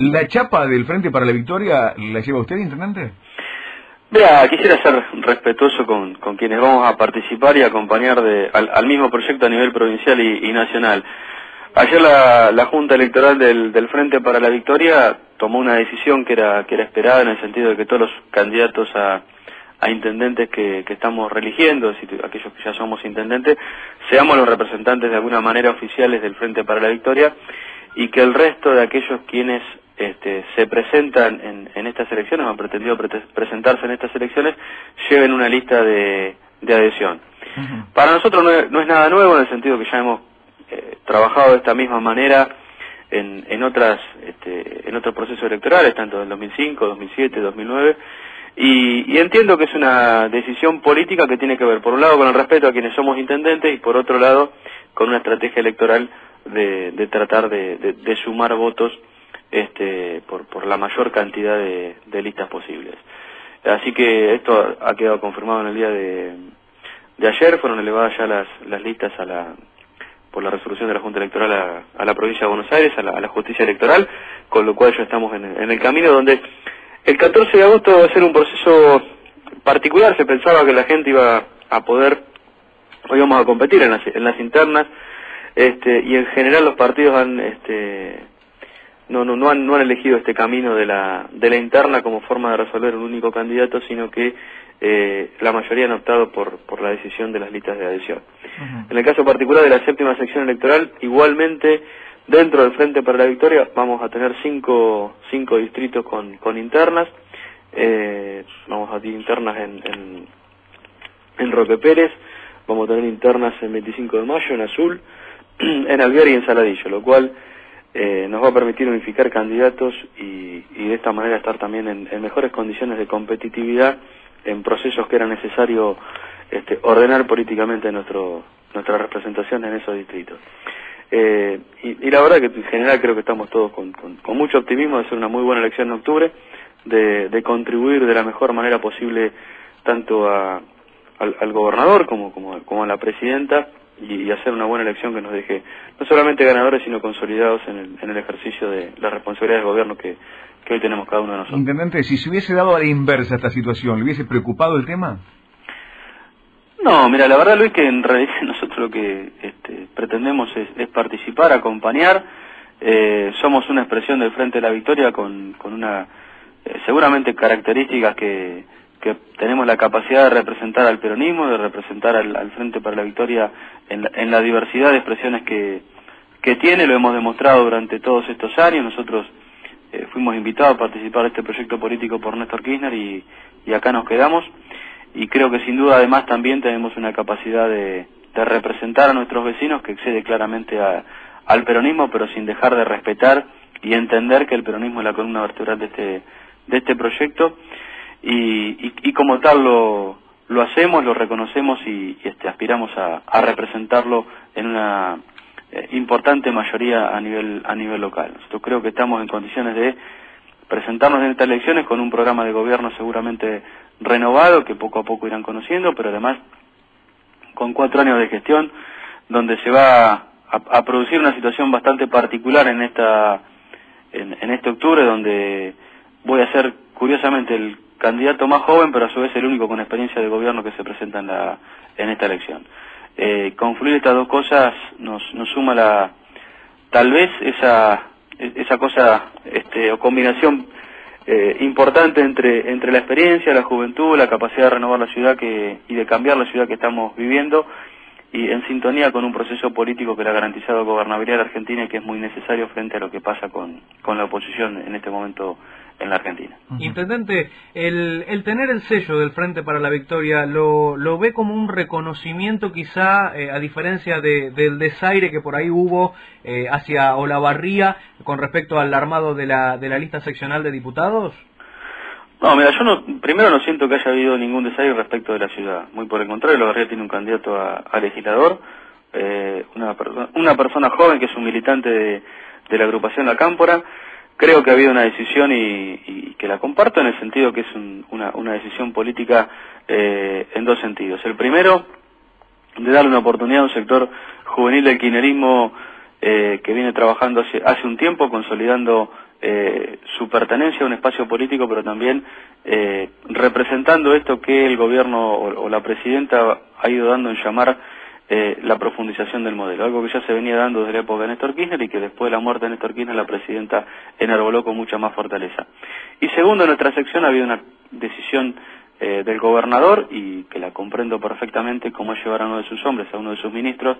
¿La chapa del Frente para la Victoria la lleva usted, intendente? Vea, quisiera ser respetuoso con, con quienes vamos a participar y acompañar de, al, mismo proyecto a nivel provincial y, nacional. Ayer la, la, Junta Electoral del, del, Frente para la Victoria tomó una decisión que era, que era esperada en el sentido de que todos los candidatos a, a intendentes que, que estamos religiendo, aquellos que ya somos intendentes, seamos los representantes de alguna manera oficiales del Frente para la Victoria y que el resto de aquellos quienes este, se presentan en, en, estas elecciones o han pretendido presentarse en estas elecciones lleven una lista de, de adhesión. Para nosotros no es, no es, nada nuevo en el sentido que ya hemos eh, trabajado de esta misma manera en, en otras este, en otros procesos electorales, tanto en 2005, 2007, 2009. Y, y, entiendo que es una decisión política que tiene que ver, por un lado, con el respeto a quienes somos intendentes y por otro lado, con una estrategia electoral de, de tratar de, de, sumar votos este, por, por la mayor cantidad de, de, listas posibles. Así que esto ha quedado confirmado en el día de, de ayer, fueron elevadas ya las, las listas a la, por la resolución de la Junta Electoral a, la provincia de Buenos Aires, a la, a la, justicia electoral, con lo cual ya estamos en, en el camino donde el 14 de agosto va a ser un proceso particular, se pensaba que la gente iba a poder, hoy vamos a competir en las, en las internas, este, y en general los partidos han, este, no, no, no, han, no han elegido este camino de la, de la interna como forma de resolver un único candidato, sino que eh, la mayoría han optado por, por la decisión de las listas de adhesión. En el caso particular de la séptima sección electoral, igualmente dentro del Frente para la Victoria vamos a tener cinco, cinco distritos con, con internas, eh, vamos a tener internas en, en, en Roque Pérez, vamos a tener internas en 25 de mayo en Azul, en Alvear y en Saladillo, lo cual eh, nos va a permitir unificar candidatos y, y de esta manera estar también en, mejores condiciones de competitividad en procesos que era necesario este, ordenar políticamente nuestro, nuestra representación en esos distritos. Eh, y, y, la verdad que en general creo que estamos todos con, con, mucho optimismo de ser una muy buena elección en octubre, de, de contribuir de la mejor manera posible tanto a, al, gobernador como a la presidenta y, hacer una buena elección que nos deje no solamente ganadores, sino consolidados en el, en el ejercicio de la responsabilidad del gobierno que, que hoy tenemos cada uno de nosotros. Intendente, si se hubiese dado a la inversa esta situación, ¿le hubiese preocupado el tema? No, mira, la verdad, Luis, que en realidad nosotros lo que este, pretendemos es, es, participar, acompañar. Eh, somos una expresión del Frente de la Victoria con, con una, eh, seguramente características que, que tenemos la capacidad de representar al peronismo, de representar al, Frente para la Victoria en la, en la, diversidad de expresiones que, que tiene, lo hemos demostrado durante todos estos años, nosotros eh, fuimos invitados a participar de este proyecto político por Néstor Kirchner y, y, acá nos quedamos. Y creo que sin duda además también tenemos una capacidad de, de representar a nuestros vecinos que excede claramente a, al peronismo, pero sin dejar de respetar y entender que el peronismo es la columna vertebral de este, de este proyecto y, y, y como tal lo, lo hacemos, lo reconocemos y, y este, aspiramos a, representarlo en una eh, importante mayoría a nivel, a nivel local. Nosotros creo que estamos en condiciones de presentarnos en estas elecciones con un programa de gobierno seguramente renovado que poco a poco irán conociendo, pero además con cuatro años de gestión donde se va a, a producir una situación bastante particular en esta en, en este octubre donde voy a ser curiosamente el candidato más joven, pero a su vez el único con experiencia de gobierno que se presenta en, la, en esta elección. Eh, confluir estas dos cosas nos, nos suma la, tal vez esa, esa cosa, este, o combinación eh, importante entre, entre la experiencia, la juventud, la capacidad de renovar la ciudad que, y de cambiar la ciudad que estamos viviendo y en sintonía con un proceso político que le ha garantizado gobernabilidad a Argentina y que es muy necesario frente a lo que pasa con, con la oposición en este momento en la Argentina. Intendente, el, el tener el sello del Frente para la Victoria, ¿lo, lo ve como un reconocimiento quizá, eh, a diferencia de, del desaire que por ahí hubo eh, hacia Olavarría con respecto al armado de la, de la lista seccional de diputados? No, mira, yo no, primero no siento que haya habido ningún desaire respecto de la ciudad. Muy por el contrario, Olavarría tiene un candidato a, a legislador, eh, una, una persona joven que es un militante de, de la agrupación La Cámpora, creo que ha habido una decisión y, que la comparto en el sentido que es un, una, una, decisión política eh, en dos sentidos. El primero, de darle una oportunidad a un sector juvenil del kirchnerismo eh, que viene trabajando hace, hace un tiempo, consolidando eh, su pertenencia a un espacio político, pero también eh, representando esto que el gobierno o, la presidenta ha ido dando en llamar eh, la profundización del modelo, algo que ya se venía dando desde la época de Néstor Kirchner y que después de la muerte de Néstor Kirchner la presidenta enarboló con mucha más fortaleza. Y segundo, en nuestra sección ha habido una decisión eh, del gobernador y que la comprendo perfectamente cómo llevar a uno de sus hombres, a uno de sus ministros,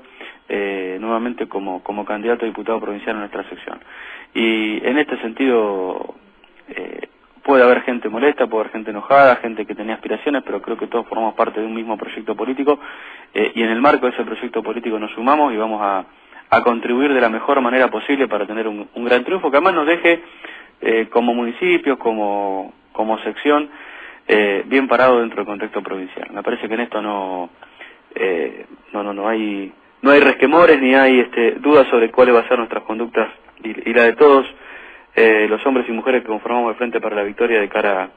eh, nuevamente como, como candidato a diputado provincial en nuestra sección. Y en este sentido eh, puede haber gente molesta, puede haber gente enojada, gente que tenía aspiraciones, pero creo que todos formamos parte de un mismo proyecto político y en el marco de ese proyecto político nos sumamos y vamos a, a contribuir de la mejor manera posible para tener un, un gran triunfo que además nos deje como municipio, como, como sección, eh, bien parado dentro del contexto provincial. Me parece que en esto no, eh, no, no, no hay, no hay resquemores ni hay este, dudas sobre cuáles van a ser nuestras conductas y, la de todos eh, los hombres y mujeres que conformamos el Frente para la Victoria de cara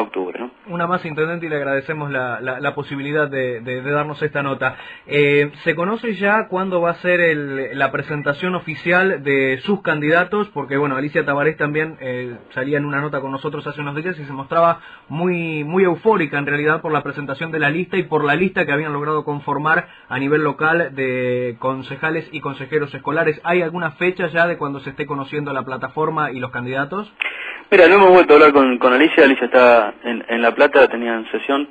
octubre. Una más, Intendente, y le agradecemos la, la, posibilidad de, de, darnos esta nota. Eh, ¿Se conoce ya cuándo va a ser el, la presentación oficial de sus candidatos? Porque, bueno, Alicia Tabarés también eh, salía en una nota con nosotros hace unos días y se mostraba muy, muy eufórica, en realidad, por la presentación de la lista y por la lista que habían logrado conformar a nivel local de concejales y consejeros escolares. ¿Hay alguna fecha ya de cuando se esté conociendo la plataforma y los candidatos? Mira, no hemos vuelto a hablar con, con Alicia, Alicia está en, en La Plata, tenían sesión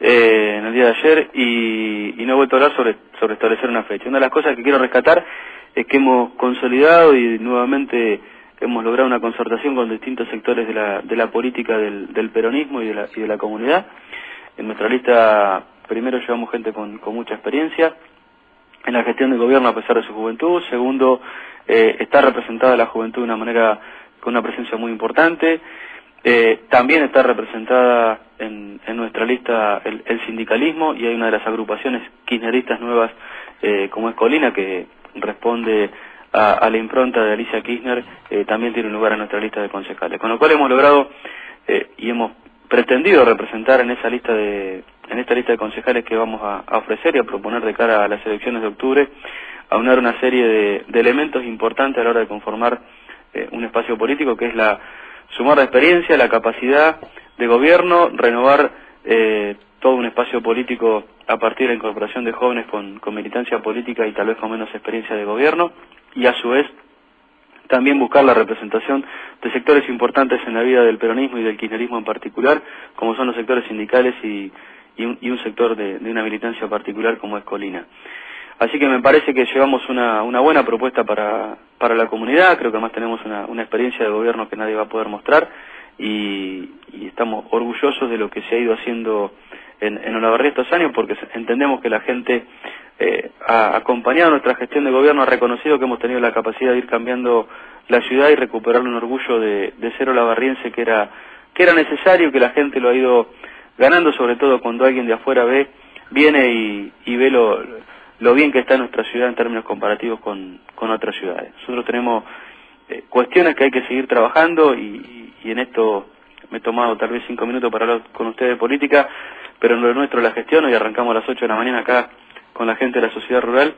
eh, en el día de ayer y, y, no he vuelto a hablar sobre, sobre establecer una fecha. Una de las cosas que quiero rescatar es que hemos consolidado y nuevamente hemos logrado una concertación con distintos sectores de la, de la política del, del peronismo y de, la, y de la comunidad. En nuestra lista primero llevamos gente con, con mucha experiencia en la gestión del gobierno a pesar de su juventud. Segundo, eh, está representada la juventud de una manera con una presencia muy importante. Eh, también está representada en, nuestra lista el, sindicalismo y hay una de las agrupaciones kirchneristas nuevas eh, como es Colina que responde a, la impronta de Alicia Kirchner, eh, también tiene un lugar en nuestra lista de concejales. Con lo cual hemos logrado y hemos pretendido representar en esa lista de en esta lista de concejales que vamos a, ofrecer y a proponer de cara a las elecciones de octubre, aunar una serie de elementos importantes a la hora de conformar eh, un espacio político que es la sumar la experiencia, la capacidad de gobierno, renovar eh, todo un espacio político a partir de la incorporación de jóvenes con, con militancia política y tal vez con menos experiencia de gobierno y a su vez también buscar la representación de sectores importantes en la vida del peronismo y del kirchnerismo en particular, como son los sectores sindicales y, y, un, sector de, una militancia particular como es Colina. Así que me parece que llevamos una, una buena propuesta para, para la comunidad, creo que además tenemos una, experiencia de gobierno que nadie va a poder mostrar. Y, y estamos orgullosos de lo que se ha ido haciendo en, en Olavarría estos años porque entendemos que la gente eh, ha acompañado nuestra gestión de gobierno, ha reconocido que hemos tenido la capacidad de ir cambiando la ciudad y recuperar un orgullo de, de ser olavarriense que era, que era necesario, que la gente lo ha ido ganando, sobre todo cuando alguien de afuera ve, viene y, y ve lo lo bien que está nuestra ciudad en términos comparativos con, con otras ciudades. Nosotros tenemos eh, cuestiones que hay que seguir trabajando y, y, en esto me he tomado tal vez cinco minutos para hablar con ustedes de política, pero en lo nuestro la gestión y arrancamos a las ocho de la mañana acá con la gente de la sociedad rural,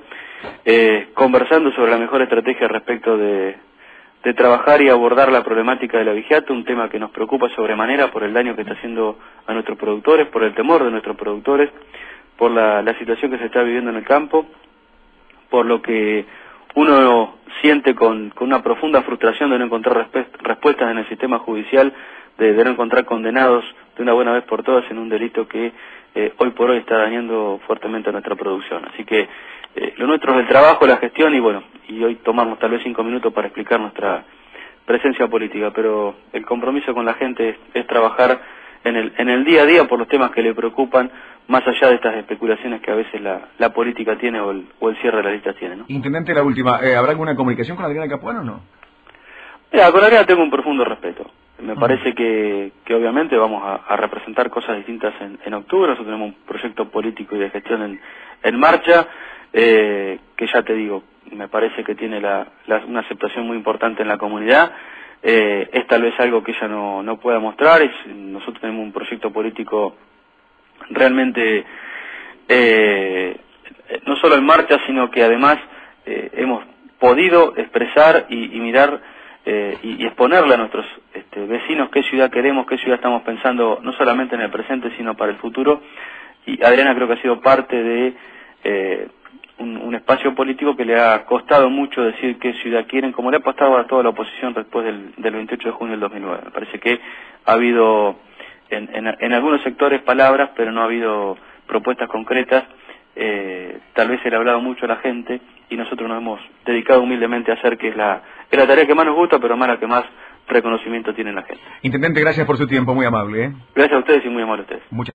eh, conversando sobre la mejor estrategia respecto de, de trabajar y abordar la problemática de la vigiata, un tema que nos preocupa sobremanera por el daño que está haciendo a nuestros productores, por el temor de nuestros productores, por la, la situación que se está viviendo en el campo, por lo que uno siente con, con una profunda frustración de no encontrar respuestas en el sistema judicial, de, no encontrar condenados de una buena vez por todas en un delito que eh, hoy por hoy está dañando fuertemente a nuestra producción. Así que eh, lo nuestro es el trabajo, la gestión y bueno, y hoy tomamos tal vez cinco minutos para explicar nuestra presencia política, pero el compromiso con la gente es, es trabajar en el, en el día a día por los temas que le preocupan, más allá de estas especulaciones que a veces la, la política tiene o el, o el cierre de las listas tiene. ¿no? Intendente, la última, eh, ¿habrá alguna comunicación con Adriana Capuano o no? Mira, con Adriana tengo un profundo respeto. Me parece que, que obviamente vamos a, a representar cosas distintas en, en, octubre. Nosotros tenemos un proyecto político y de gestión en, en marcha, eh, que ya te digo, me parece que tiene la, la, una aceptación muy importante en la comunidad. Eh, es tal vez algo que ella no, no pueda mostrar. Es, nosotros tenemos un proyecto político realmente eh, no solo en marcha, sino que además eh, hemos podido expresar y, y mirar eh, y, y, exponerle a nuestros este, vecinos qué ciudad queremos, qué ciudad estamos pensando, no solamente en el presente, sino para el futuro. Y Adriana creo que ha sido parte de un, espacio político que le ha costado mucho decir qué ciudad quieren, como le ha costado a toda la oposición después del, del 28 de junio del 2009. Me parece que ha habido en, en, algunos sectores palabras, pero no ha habido propuestas concretas. Eh, tal vez se le ha hablado mucho a la gente y nosotros nos hemos dedicado humildemente a hacer que es la, es la tarea que más nos gusta, pero más la que más reconocimiento tiene la gente. Intendente, gracias por su tiempo, muy amable. ¿eh? Gracias a ustedes y muy amable a ustedes.